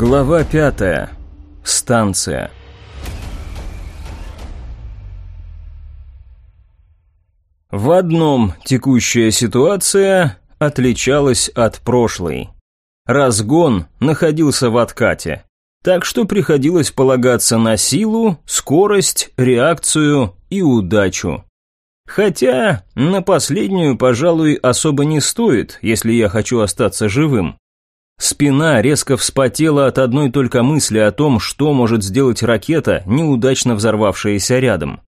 Глава пятая. Станция. В одном текущая ситуация отличалась от прошлой. Разгон находился в откате, так что приходилось полагаться на силу, скорость, реакцию и удачу. Хотя на последнюю, пожалуй, особо не стоит, если я хочу остаться живым. Спина резко вспотела от одной только мысли о том, что может сделать ракета, неудачно взорвавшаяся рядом.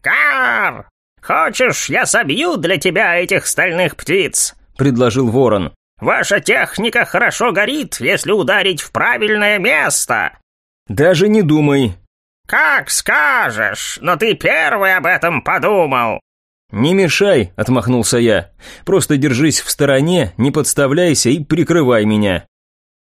«Кар! Хочешь, я собью для тебя этих стальных птиц?» – предложил ворон. «Ваша техника хорошо горит, если ударить в правильное место!» «Даже не думай!» «Как скажешь, но ты первый об этом подумал!» «Не мешай», — отмахнулся я. «Просто держись в стороне, не подставляйся и прикрывай меня».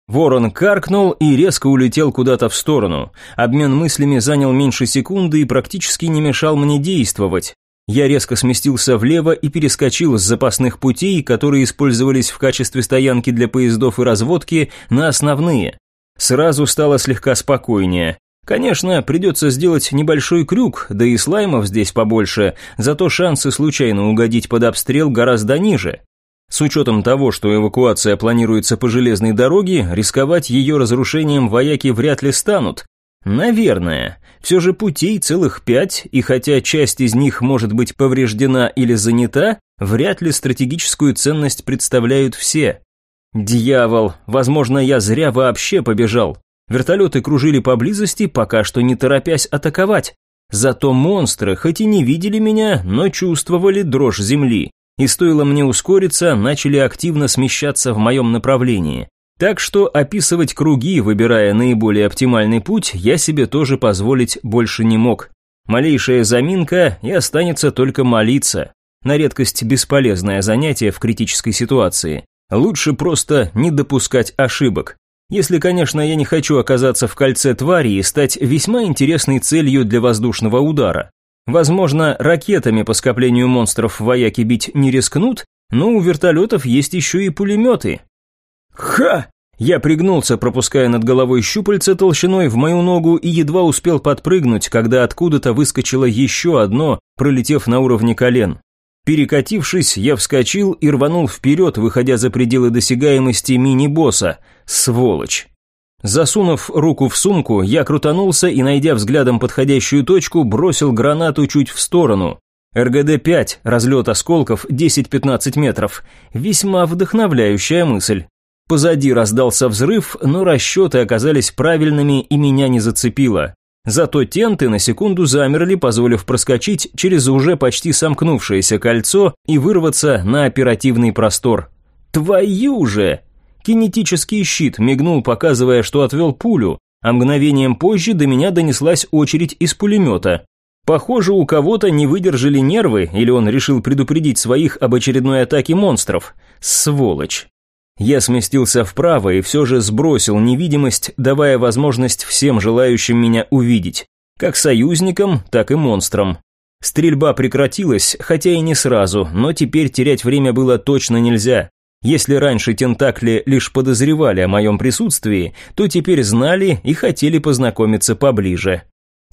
Ворон каркнул и резко улетел куда-то в сторону. Обмен мыслями занял меньше секунды и практически не мешал мне действовать. Я резко сместился влево и перескочил с запасных путей, которые использовались в качестве стоянки для поездов и разводки, на основные. Сразу стало слегка спокойнее. Конечно, придется сделать небольшой крюк, да и слаймов здесь побольше, зато шансы случайно угодить под обстрел гораздо ниже. С учетом того, что эвакуация планируется по железной дороге, рисковать ее разрушением вояки вряд ли станут. Наверное. Все же путей целых пять, и хотя часть из них может быть повреждена или занята, вряд ли стратегическую ценность представляют все. Дьявол, возможно, я зря вообще побежал. Вертолеты кружили поблизости, пока что не торопясь атаковать. Зато монстры, хоть и не видели меня, но чувствовали дрожь земли и стоило мне ускориться, начали активно смещаться в моем направлении. Так что описывать круги, выбирая наиболее оптимальный путь, я себе тоже позволить больше не мог. Малейшая заминка, и останется только молиться. На редкость бесполезное занятие в критической ситуации. Лучше просто не допускать ошибок. Если, конечно, я не хочу оказаться в кольце твари и стать весьма интересной целью для воздушного удара. Возможно, ракетами по скоплению монстров вояки бить не рискнут, но у вертолетов есть еще и пулеметы. Ха! Я пригнулся, пропуская над головой щупальце толщиной в мою ногу и едва успел подпрыгнуть, когда откуда-то выскочило еще одно, пролетев на уровне колен. Перекатившись, я вскочил и рванул вперед, выходя за пределы досягаемости мини-босса. Сволочь. Засунув руку в сумку, я крутанулся и, найдя взглядом подходящую точку, бросил гранату чуть в сторону. РГД-5, разлет осколков 10-15 метров. Весьма вдохновляющая мысль. Позади раздался взрыв, но расчеты оказались правильными и меня не зацепило. Зато тенты на секунду замерли, позволив проскочить через уже почти сомкнувшееся кольцо и вырваться на оперативный простор. «Твою же!» Кинетический щит мигнул, показывая, что отвел пулю, а мгновением позже до меня донеслась очередь из пулемета. Похоже, у кого-то не выдержали нервы, или он решил предупредить своих об очередной атаке монстров. Сволочь. Я сместился вправо и все же сбросил невидимость, давая возможность всем желающим меня увидеть. Как союзникам, так и монстрам. Стрельба прекратилась, хотя и не сразу, но теперь терять время было точно нельзя. Если раньше тентакли лишь подозревали о моем присутствии, то теперь знали и хотели познакомиться поближе.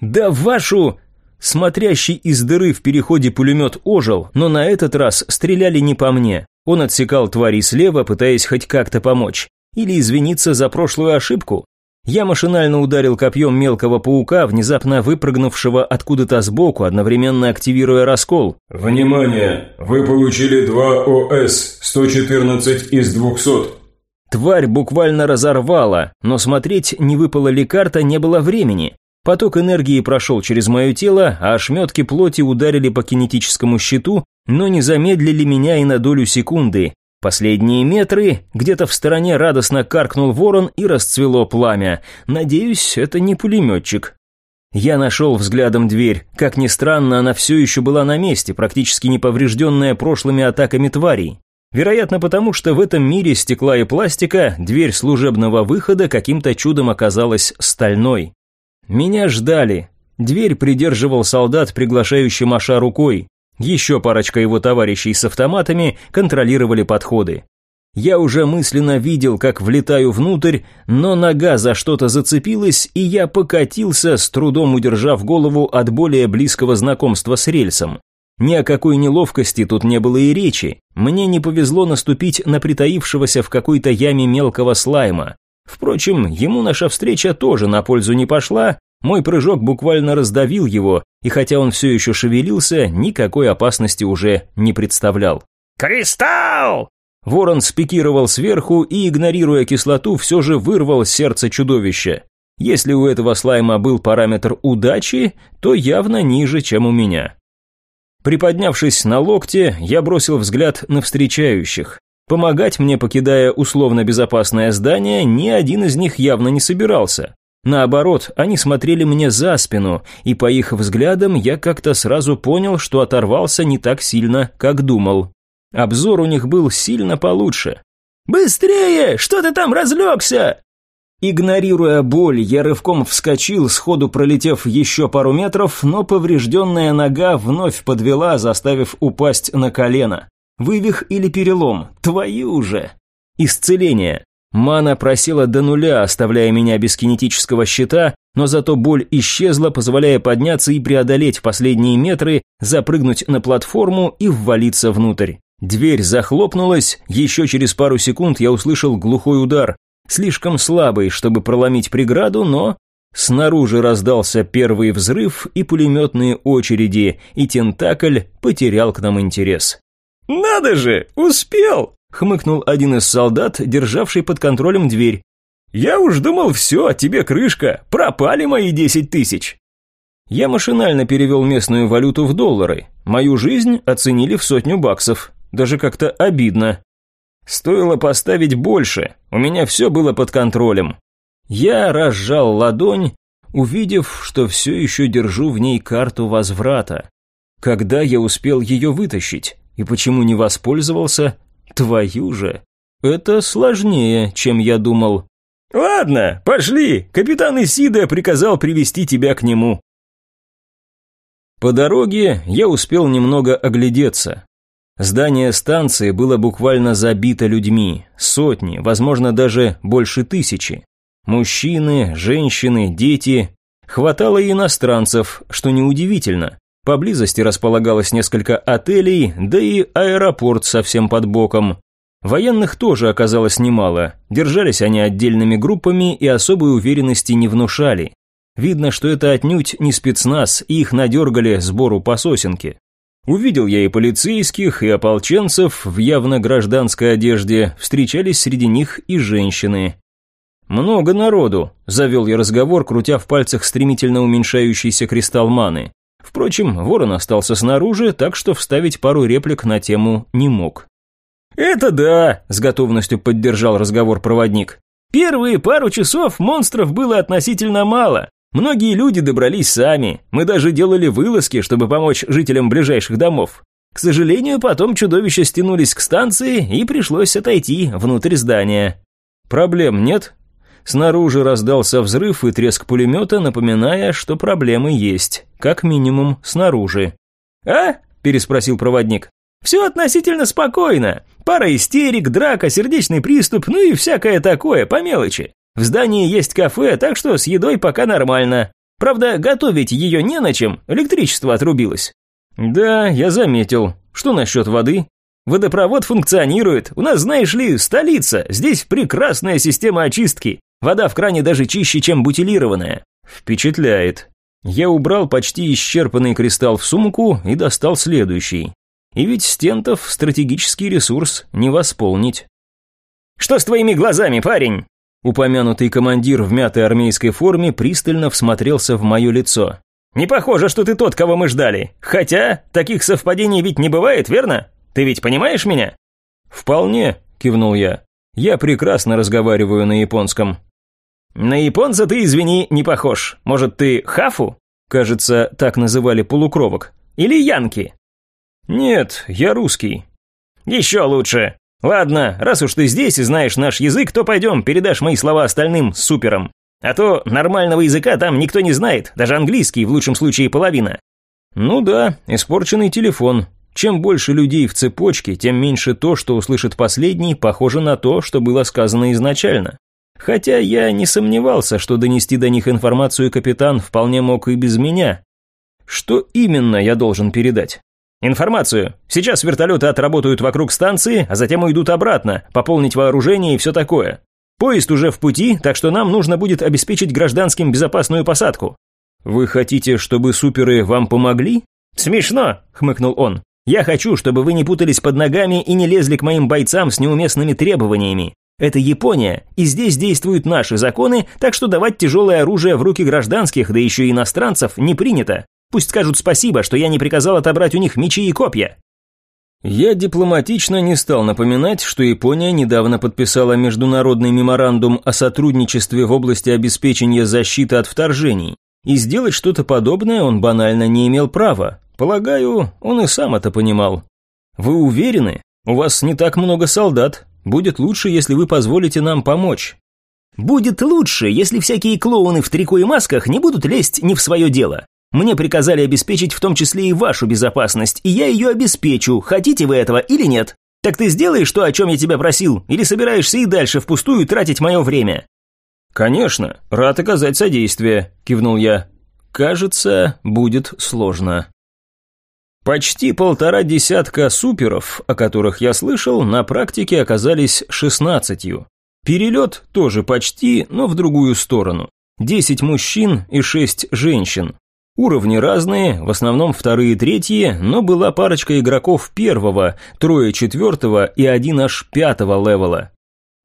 «Да вашу...» Смотрящий из дыры в переходе пулемет ожил, но на этот раз стреляли не по мне. Он отсекал твари слева, пытаясь хоть как-то помочь. Или извиниться за прошлую ошибку. Я машинально ударил копьем мелкого паука, внезапно выпрыгнувшего откуда-то сбоку, одновременно активируя раскол. «Внимание! Вы получили 2 ОС, 114 из 200». Тварь буквально разорвала, но смотреть, не выпала ли карта, не было времени. Поток энергии прошел через мое тело, а ошметки плоти ударили по кинетическому щиту, но не замедлили меня и на долю секунды. Последние метры, где-то в стороне радостно каркнул ворон и расцвело пламя. Надеюсь, это не пулеметчик. Я нашел взглядом дверь. Как ни странно, она все еще была на месте, практически не поврежденная прошлыми атаками тварей. Вероятно, потому что в этом мире стекла и пластика дверь служебного выхода каким-то чудом оказалась стальной. Меня ждали. Дверь придерживал солдат, приглашающий Маша рукой. Еще парочка его товарищей с автоматами контролировали подходы. Я уже мысленно видел, как влетаю внутрь, но нога за что-то зацепилась, и я покатился, с трудом удержав голову от более близкого знакомства с рельсом. Ни о какой неловкости тут не было и речи. Мне не повезло наступить на притаившегося в какой-то яме мелкого слайма. Впрочем, ему наша встреча тоже на пользу не пошла, мой прыжок буквально раздавил его, и хотя он все еще шевелился, никакой опасности уже не представлял. «Кристалл!» Ворон спикировал сверху и, игнорируя кислоту, все же вырвал сердце чудовища. Если у этого слайма был параметр удачи, то явно ниже, чем у меня. Приподнявшись на локте, я бросил взгляд на встречающих. Помогать мне, покидая условно безопасное здание, ни один из них явно не собирался. Наоборот, они смотрели мне за спину, и по их взглядам я как-то сразу понял, что оторвался не так сильно, как думал. Обзор у них был сильно получше. «Быстрее! Что ты там разлегся?» Игнорируя боль, я рывком вскочил, сходу пролетев еще пару метров, но поврежденная нога вновь подвела, заставив упасть на колено. Вывих или перелом? Твою же! Исцеление. Мана просела до нуля, оставляя меня без кинетического щита, но зато боль исчезла, позволяя подняться и преодолеть последние метры, запрыгнуть на платформу и ввалиться внутрь. Дверь захлопнулась, еще через пару секунд я услышал глухой удар, слишком слабый, чтобы проломить преграду, но... Снаружи раздался первый взрыв и пулеметные очереди, и Тентакль потерял к нам интерес. «Надо же, успел!» — хмыкнул один из солдат, державший под контролем дверь. «Я уж думал, все, тебе крышка, пропали мои десять тысяч!» Я машинально перевел местную валюту в доллары. Мою жизнь оценили в сотню баксов. Даже как-то обидно. Стоило поставить больше, у меня все было под контролем. Я разжал ладонь, увидев, что все еще держу в ней карту возврата. Когда я успел ее вытащить? И почему не воспользовался? Твою же! Это сложнее, чем я думал. «Ладно, пошли, капитан Исида приказал привести тебя к нему». По дороге я успел немного оглядеться. Здание станции было буквально забито людьми, сотни, возможно, даже больше тысячи. Мужчины, женщины, дети. Хватало и иностранцев, что неудивительно. Поблизости располагалось несколько отелей, да и аэропорт совсем под боком. Военных тоже оказалось немало, держались они отдельными группами и особой уверенности не внушали. Видно, что это отнюдь не спецназ, и их надергали сбору по сосенке. Увидел я и полицейских, и ополченцев в явно гражданской одежде, встречались среди них и женщины. «Много народу», – завел я разговор, крутя в пальцах стремительно уменьшающийся кристалл маны. Впрочем, ворон остался снаружи, так что вставить пару реплик на тему не мог. «Это да», – с готовностью поддержал разговор проводник. «Первые пару часов монстров было относительно мало, Многие люди добрались сами, мы даже делали вылазки, чтобы помочь жителям ближайших домов. К сожалению, потом чудовища стянулись к станции и пришлось отойти внутрь здания. Проблем нет? Снаружи раздался взрыв и треск пулемета, напоминая, что проблемы есть, как минимум снаружи. «А?» – переспросил проводник. «Все относительно спокойно. Пара истерик, драка, сердечный приступ, ну и всякое такое, по мелочи. В здании есть кафе, так что с едой пока нормально. Правда, готовить ее не на чем, электричество отрубилось. Да, я заметил. Что насчет воды? Водопровод функционирует. У нас, знаешь ли, столица. Здесь прекрасная система очистки. Вода в кране даже чище, чем бутилированная. Впечатляет. Я убрал почти исчерпанный кристалл в сумку и достал следующий. И ведь стентов стратегический ресурс не восполнить. «Что с твоими глазами, парень?» Упомянутый командир в мятой армейской форме пристально всмотрелся в мое лицо. «Не похоже, что ты тот, кого мы ждали. Хотя, таких совпадений ведь не бывает, верно? Ты ведь понимаешь меня?» «Вполне», – кивнул я. «Я прекрасно разговариваю на японском». «На японца ты, извини, не похож. Может, ты хафу?» Кажется, так называли полукровок. Или янки?» «Нет, я русский». «Еще лучше. Ладно, раз уж ты здесь и знаешь наш язык, то пойдем, передашь мои слова остальным суперам. А то нормального языка там никто не знает, даже английский в лучшем случае половина. Ну да, испорченный телефон. Чем больше людей в цепочке, тем меньше то, что услышит последний, похоже на то, что было сказано изначально. Хотя я не сомневался, что донести до них информацию капитан вполне мог и без меня. Что именно я должен передать? Информацию. Сейчас вертолеты отработают вокруг станции, а затем уйдут обратно, пополнить вооружение и все такое. Поезд уже в пути, так что нам нужно будет обеспечить гражданским безопасную посадку. Вы хотите, чтобы суперы вам помогли? Смешно, хмыкнул он. Я хочу, чтобы вы не путались под ногами и не лезли к моим бойцам с неуместными требованиями. Это Япония, и здесь действуют наши законы, так что давать тяжелое оружие в руки гражданских, да еще и иностранцев, не принято. Пусть скажут спасибо, что я не приказал отобрать у них мечи и копья». Я дипломатично не стал напоминать, что Япония недавно подписала международный меморандум о сотрудничестве в области обеспечения защиты от вторжений, и сделать что-то подобное он банально не имел права. Полагаю, он и сам это понимал. Вы уверены? У вас не так много солдат. Будет лучше, если вы позволите нам помочь. Будет лучше, если всякие клоуны в трико и масках не будут лезть не в свое дело. Мне приказали обеспечить в том числе и вашу безопасность, и я ее обеспечу, хотите вы этого или нет. Так ты сделаешь то, о чем я тебя просил, или собираешься и дальше впустую тратить мое время?» «Конечно, рад оказать содействие», – кивнул я. «Кажется, будет сложно». Почти полтора десятка суперов, о которых я слышал, на практике оказались шестнадцатью. Перелет тоже почти, но в другую сторону. Десять мужчин и шесть женщин. Уровни разные, в основном вторые и третьи, но была парочка игроков первого, трое четвертого и один аж пятого левела.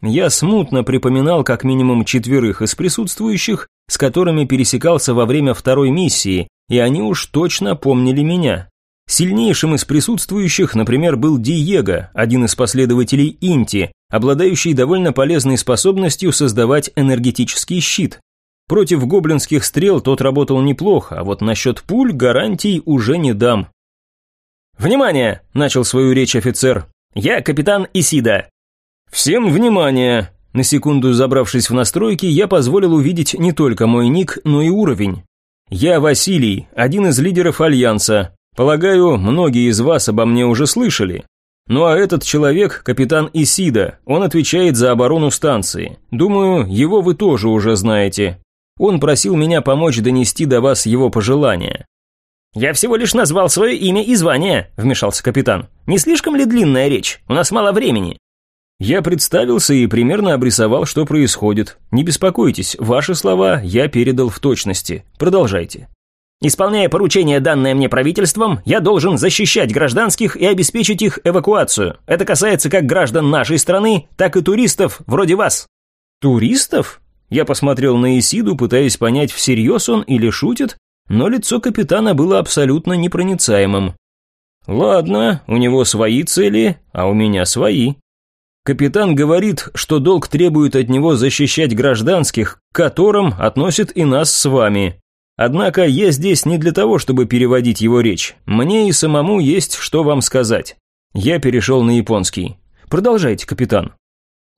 Я смутно припоминал как минимум четверых из присутствующих, с которыми пересекался во время второй миссии, и они уж точно помнили меня. Сильнейшим из присутствующих, например, был Диего, один из последователей Инти, обладающий довольно полезной способностью создавать энергетический щит, Против гоблинских стрел тот работал неплохо, а вот насчет пуль гарантий уже не дам. «Внимание!» – начал свою речь офицер. «Я капитан Исида». «Всем внимание!» На секунду забравшись в настройки, я позволил увидеть не только мой ник, но и уровень. «Я Василий, один из лидеров Альянса. Полагаю, многие из вас обо мне уже слышали. Ну а этот человек – капитан Исида, он отвечает за оборону станции. Думаю, его вы тоже уже знаете. Он просил меня помочь донести до вас его пожелания. «Я всего лишь назвал свое имя и звание», – вмешался капитан. «Не слишком ли длинная речь? У нас мало времени». Я представился и примерно обрисовал, что происходит. Не беспокойтесь, ваши слова я передал в точности. Продолжайте. Исполняя поручение, данное мне правительством, я должен защищать гражданских и обеспечить их эвакуацию. Это касается как граждан нашей страны, так и туристов вроде вас. Туристов? Я посмотрел на Исиду, пытаясь понять, всерьез он или шутит, но лицо капитана было абсолютно непроницаемым. «Ладно, у него свои цели, а у меня свои». Капитан говорит, что долг требует от него защищать гражданских, к которым относит и нас с вами. Однако я здесь не для того, чтобы переводить его речь. Мне и самому есть что вам сказать. Я перешел на японский. Продолжайте, капитан.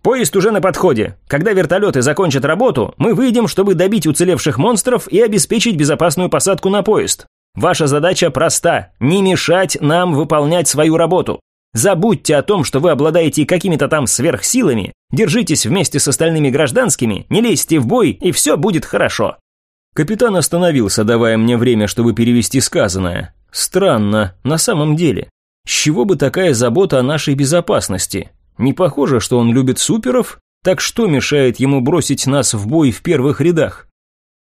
Поезд уже на подходе. Когда вертолеты закончат работу, мы выйдем, чтобы добить уцелевших монстров и обеспечить безопасную посадку на поезд. Ваша задача проста – не мешать нам выполнять свою работу. Забудьте о том, что вы обладаете какими-то там сверхсилами, держитесь вместе с остальными гражданскими, не лезьте в бой, и все будет хорошо». Капитан остановился, давая мне время, чтобы перевести сказанное. Странно, на самом деле. С чего бы такая забота о нашей безопасности? Не похоже, что он любит суперов, так что мешает ему бросить нас в бой в первых рядах?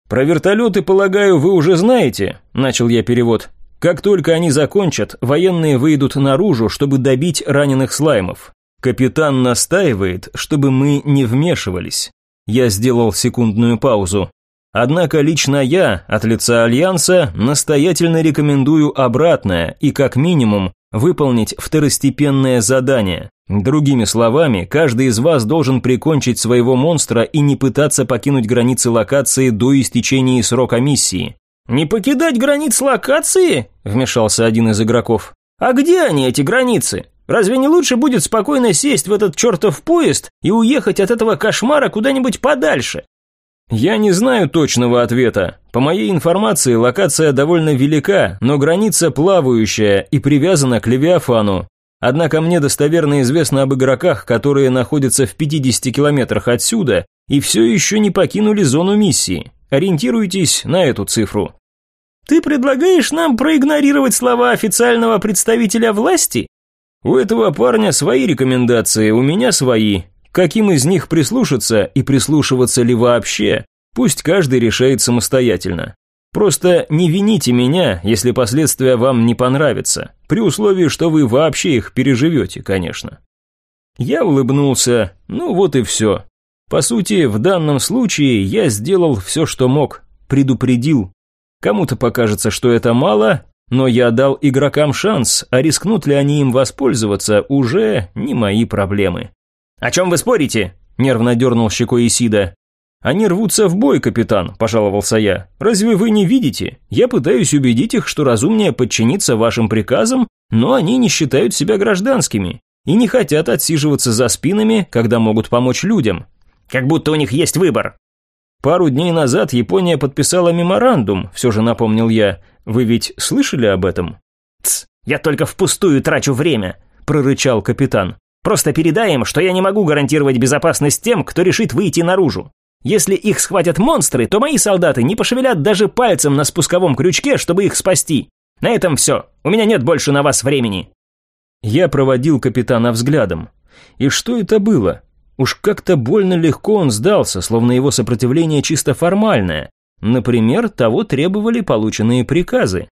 «Про вертолеты, полагаю, вы уже знаете», – начал я перевод. «Как только они закончат, военные выйдут наружу, чтобы добить раненых слаймов. Капитан настаивает, чтобы мы не вмешивались». Я сделал секундную паузу. Однако лично я, от лица Альянса, настоятельно рекомендую обратное и, как минимум, выполнить второстепенное задание. Другими словами, каждый из вас должен прикончить своего монстра и не пытаться покинуть границы локации до истечения срока миссии. «Не покидать границ локации?» – вмешался один из игроков. «А где они, эти границы? Разве не лучше будет спокойно сесть в этот чертов поезд и уехать от этого кошмара куда-нибудь подальше?» Я не знаю точного ответа. По моей информации, локация довольно велика, но граница плавающая и привязана к Левиафану. Однако мне достоверно известно об игроках, которые находятся в 50 километрах отсюда и все еще не покинули зону миссии. Ориентируйтесь на эту цифру. Ты предлагаешь нам проигнорировать слова официального представителя власти? У этого парня свои рекомендации, у меня свои. Каким из них прислушаться и прислушиваться ли вообще, пусть каждый решает самостоятельно. Просто не вините меня, если последствия вам не понравятся, при условии, что вы вообще их переживете, конечно. Я улыбнулся, ну вот и все. По сути, в данном случае я сделал все, что мог, предупредил. Кому-то покажется, что это мало, но я дал игрокам шанс, а рискнут ли они им воспользоваться, уже не мои проблемы. «О чем вы спорите?» – нервно дернул щекой Исида. «Они рвутся в бой, капитан», – пожаловался я. «Разве вы не видите? Я пытаюсь убедить их, что разумнее подчиниться вашим приказам, но они не считают себя гражданскими и не хотят отсиживаться за спинами, когда могут помочь людям. Как будто у них есть выбор». «Пару дней назад Япония подписала меморандум», – все же напомнил я. «Вы ведь слышали об этом?» «Тсс, я только впустую трачу время», – прорычал капитан. Просто передай им, что я не могу гарантировать безопасность тем, кто решит выйти наружу. Если их схватят монстры, то мои солдаты не пошевелят даже пальцем на спусковом крючке, чтобы их спасти. На этом все. У меня нет больше на вас времени». Я проводил капитана взглядом. И что это было? Уж как-то больно легко он сдался, словно его сопротивление чисто формальное. Например, того требовали полученные приказы.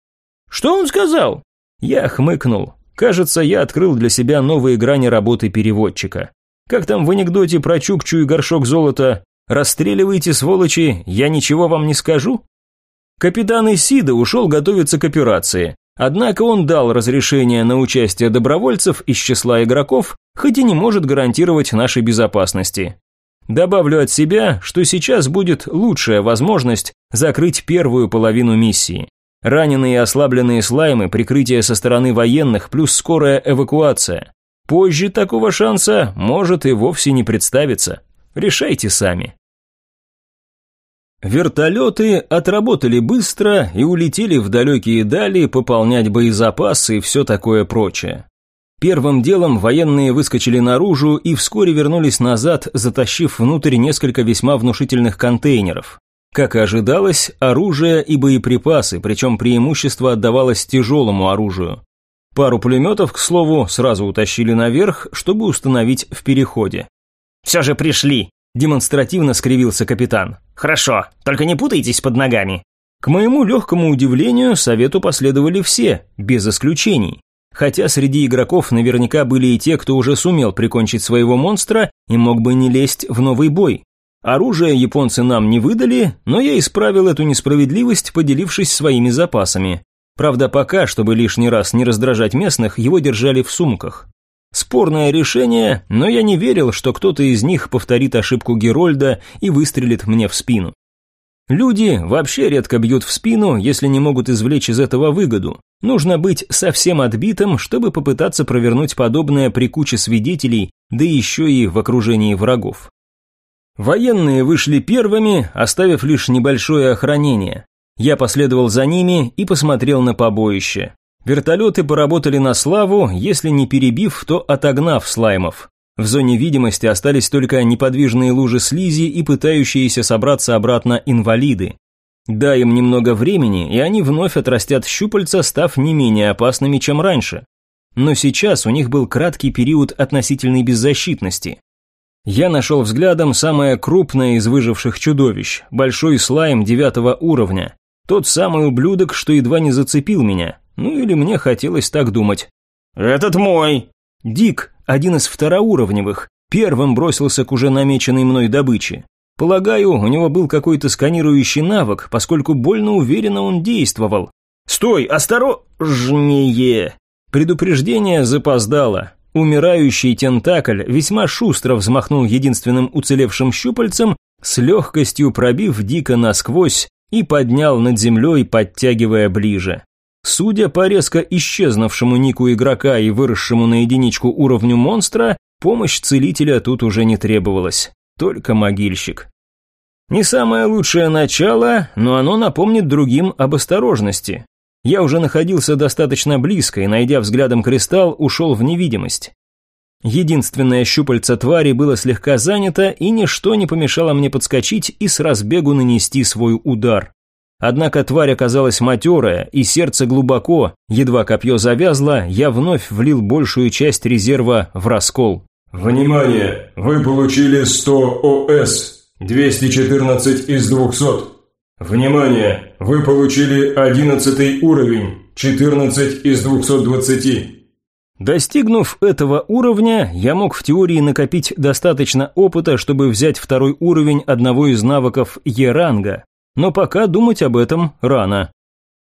«Что он сказал?» Я хмыкнул. Кажется, я открыл для себя новые грани работы переводчика. Как там в анекдоте про Чукчу и горшок золота «Расстреливайте, сволочи, я ничего вам не скажу»? Капитан Исида ушел готовиться к операции, однако он дал разрешение на участие добровольцев из числа игроков, хоть и не может гарантировать нашей безопасности. Добавлю от себя, что сейчас будет лучшая возможность закрыть первую половину миссии. Раненые и ослабленные слаймы, прикрытие со стороны военных, плюс скорая эвакуация. Позже такого шанса может и вовсе не представиться. Решайте сами. Вертолеты отработали быстро и улетели в далекие дали пополнять боезапасы и все такое прочее. Первым делом военные выскочили наружу и вскоре вернулись назад, затащив внутрь несколько весьма внушительных контейнеров. Как и ожидалось, оружие и боеприпасы, причем преимущество отдавалось тяжелому оружию. Пару пулеметов, к слову, сразу утащили наверх, чтобы установить в переходе. «Все же пришли!» – демонстративно скривился капитан. «Хорошо, только не путайтесь под ногами». К моему легкому удивлению, совету последовали все, без исключений. Хотя среди игроков наверняка были и те, кто уже сумел прикончить своего монстра и мог бы не лезть в новый бой. Оружие японцы нам не выдали, но я исправил эту несправедливость, поделившись своими запасами. Правда, пока, чтобы лишний раз не раздражать местных, его держали в сумках. Спорное решение, но я не верил, что кто-то из них повторит ошибку Герольда и выстрелит мне в спину. Люди вообще редко бьют в спину, если не могут извлечь из этого выгоду. Нужно быть совсем отбитым, чтобы попытаться провернуть подобное при куче свидетелей, да еще и в окружении врагов. Военные вышли первыми, оставив лишь небольшое охранение. Я последовал за ними и посмотрел на побоище. Вертолеты поработали на славу, если не перебив, то отогнав слаймов. В зоне видимости остались только неподвижные лужи слизи и пытающиеся собраться обратно инвалиды. Дай им немного времени, и они вновь отрастят щупальца, став не менее опасными, чем раньше. Но сейчас у них был краткий период относительной беззащитности. Я нашел взглядом самое крупное из выживших чудовищ, большой слайм девятого уровня. Тот самый ублюдок, что едва не зацепил меня. Ну или мне хотелось так думать. «Этот мой!» Дик, один из второуровневых, первым бросился к уже намеченной мной добыче. Полагаю, у него был какой-то сканирующий навык, поскольку больно уверенно он действовал. «Стой, осторожнее!» Предупреждение запоздало. Умирающий тентакль весьма шустро взмахнул единственным уцелевшим щупальцем, с легкостью пробив дико насквозь и поднял над землей, подтягивая ближе. Судя по резко исчезнувшему нику игрока и выросшему на единичку уровню монстра, помощь целителя тут уже не требовалась, только могильщик. Не самое лучшее начало, но оно напомнит другим об осторожности. Я уже находился достаточно близко и, найдя взглядом кристалл, ушел в невидимость. Единственное щупальце твари было слегка занято, и ничто не помешало мне подскочить и с разбегу нанести свой удар. Однако тварь оказалась матерая, и сердце глубоко, едва копье завязло, я вновь влил большую часть резерва в раскол. Внимание! Вы получили 100 ОС, 214 из 200. Внимание! Вы получили 11 уровень, 14 из 220. Достигнув этого уровня, я мог в теории накопить достаточно опыта, чтобы взять второй уровень одного из навыков Е-ранга, но пока думать об этом рано.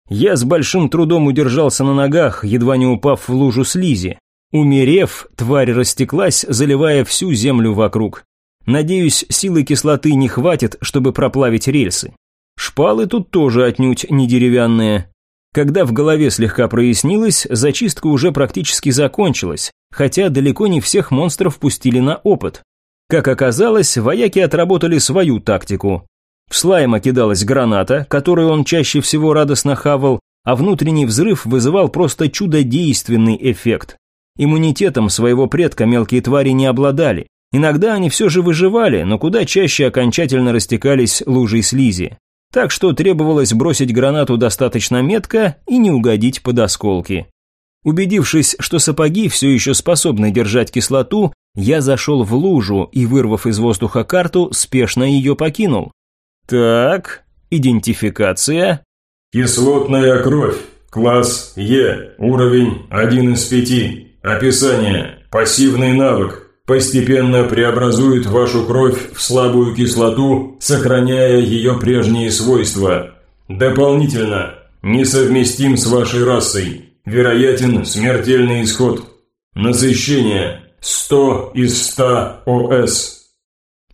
Я с большим трудом удержался на ногах, едва не упав в лужу слизи. Умерев, тварь растеклась, заливая всю землю вокруг. Надеюсь, силы кислоты не хватит, чтобы проплавить рельсы. Шпалы тут тоже отнюдь не деревянные, когда в голове слегка прояснилось, зачистка уже практически закончилась, хотя далеко не всех монстров пустили на опыт. Как оказалось, вояки отработали свою тактику. В слайма кидалась граната, которую он чаще всего радостно хавал, а внутренний взрыв вызывал просто чудодейственный эффект. Иммунитетом своего предка мелкие твари не обладали. Иногда они все же выживали, но куда чаще окончательно растекались лужей слизи так что требовалось бросить гранату достаточно метко и не угодить под осколки. Убедившись, что сапоги все еще способны держать кислоту, я зашел в лужу и, вырвав из воздуха карту, спешно ее покинул. Так, идентификация. Кислотная кровь. Класс Е. Уровень 1 из 5. Описание. Пассивный навык. Постепенно преобразует вашу кровь в слабую кислоту, сохраняя ее прежние свойства. Дополнительно, несовместим с вашей расой. Вероятен смертельный исход. Насыщение 100 из 100 ОС.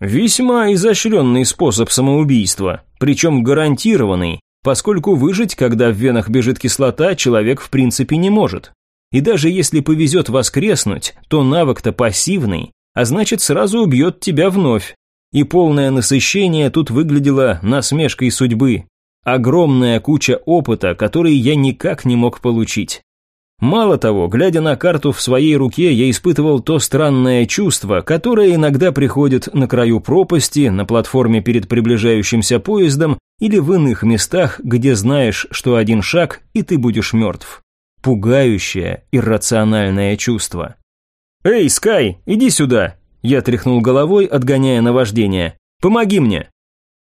Весьма изощренный способ самоубийства, причем гарантированный, поскольку выжить, когда в венах бежит кислота, человек в принципе не может. И даже если повезет воскреснуть, то навык-то пассивный, а значит сразу убьет тебя вновь. И полное насыщение тут выглядело насмешкой судьбы. Огромная куча опыта, который я никак не мог получить. Мало того, глядя на карту в своей руке, я испытывал то странное чувство, которое иногда приходит на краю пропасти, на платформе перед приближающимся поездом или в иных местах, где знаешь, что один шаг, и ты будешь мертв пугающее, иррациональное чувство. «Эй, Скай, иди сюда!» Я тряхнул головой, отгоняя наваждение. «Помоги мне!»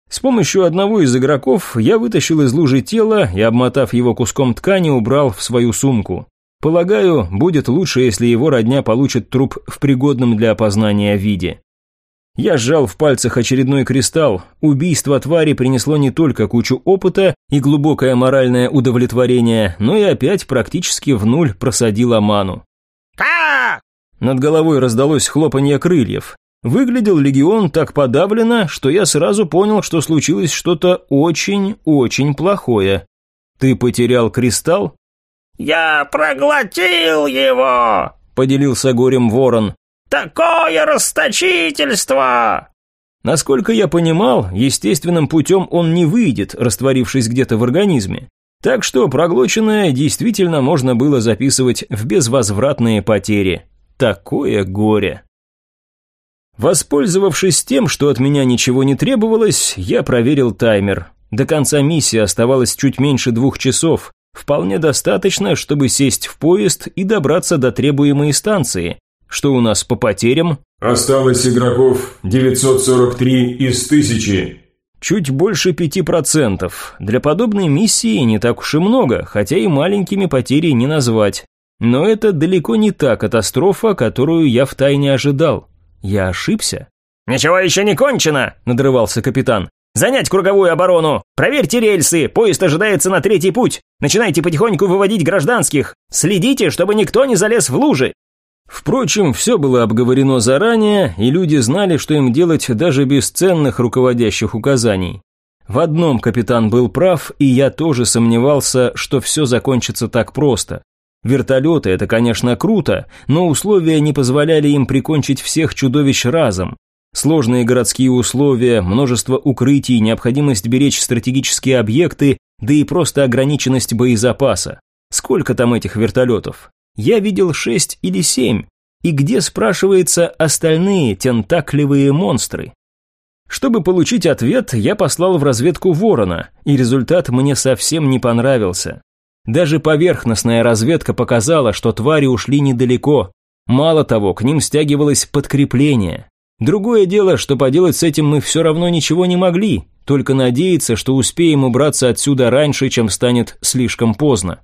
С помощью одного из игроков я вытащил из лужи тело и, обмотав его куском ткани, убрал в свою сумку. Полагаю, будет лучше, если его родня получит труп в пригодном для опознания виде. Я сжал в пальцах очередной кристалл. Убийство твари принесло не только кучу опыта и глубокое моральное удовлетворение, но и опять практически в нуль просадило ману. Над головой раздалось хлопанье крыльев. Выглядел легион так подавленно, что я сразу понял, что случилось что-то очень-очень плохое. «Ты потерял кристалл?» «Я проглотил его!» – поделился горем ворон. Такое расточительство!» Насколько я понимал, естественным путем он не выйдет, растворившись где-то в организме. Так что проглоченное действительно можно было записывать в безвозвратные потери. Такое горе. Воспользовавшись тем, что от меня ничего не требовалось, я проверил таймер. До конца миссии оставалось чуть меньше двух часов. Вполне достаточно, чтобы сесть в поезд и добраться до требуемой станции, что у нас по потерям? Осталось игроков 943 из 1000. Чуть больше 5%. Для подобной миссии не так уж и много, хотя и маленькими потери не назвать. Но это далеко не та катастрофа, которую я втайне ожидал. Я ошибся? «Ничего еще не кончено!» – надрывался капитан. «Занять круговую оборону! Проверьте рельсы! Поезд ожидается на третий путь! Начинайте потихоньку выводить гражданских! Следите, чтобы никто не залез в лужи! Впрочем, все было обговорено заранее, и люди знали, что им делать даже без ценных руководящих указаний. В одном капитан был прав, и я тоже сомневался, что все закончится так просто. Вертолеты – это, конечно, круто, но условия не позволяли им прикончить всех чудовищ разом. Сложные городские условия, множество укрытий, необходимость беречь стратегические объекты, да и просто ограниченность боезапаса. Сколько там этих вертолетов? Я видел шесть или семь. И где, спрашивается, остальные тентакливые монстры? Чтобы получить ответ, я послал в разведку Ворона, и результат мне совсем не понравился. Даже поверхностная разведка показала, что твари ушли недалеко. Мало того, к ним стягивалось подкрепление. Другое дело, что поделать с этим мы все равно ничего не могли, только надеяться, что успеем убраться отсюда раньше, чем станет слишком поздно.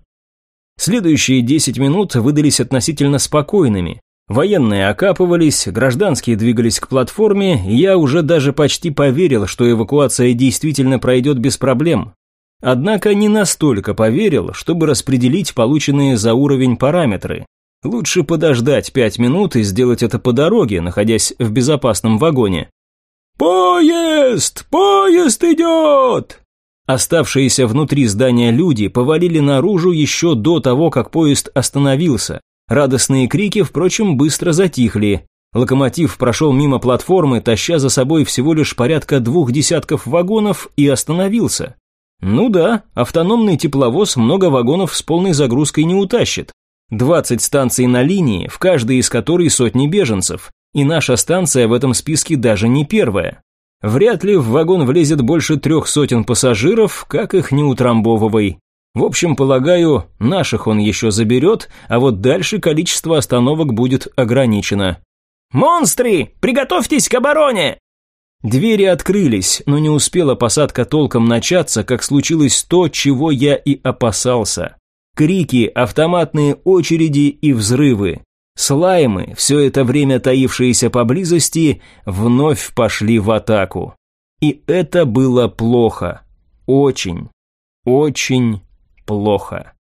Следующие 10 минут выдались относительно спокойными. Военные окапывались, гражданские двигались к платформе, и я уже даже почти поверил, что эвакуация действительно пройдет без проблем. Однако не настолько поверил, чтобы распределить полученные за уровень параметры. Лучше подождать пять минут и сделать это по дороге, находясь в безопасном вагоне. «Поезд! Поезд идет!» Оставшиеся внутри здания люди повалили наружу еще до того, как поезд остановился. Радостные крики, впрочем, быстро затихли. Локомотив прошел мимо платформы, таща за собой всего лишь порядка двух десятков вагонов и остановился. Ну да, автономный тепловоз много вагонов с полной загрузкой не утащит. 20 станций на линии, в каждой из которой сотни беженцев, и наша станция в этом списке даже не первая. Вряд ли в вагон влезет больше трех сотен пассажиров, как их не утрамбовывай. В общем, полагаю, наших он еще заберет, а вот дальше количество остановок будет ограничено. «Монстры! Приготовьтесь к обороне!» Двери открылись, но не успела посадка толком начаться, как случилось то, чего я и опасался. Крики, автоматные очереди и взрывы. Слаймы, все это время таившиеся поблизости, вновь пошли в атаку. И это было плохо. Очень, очень плохо.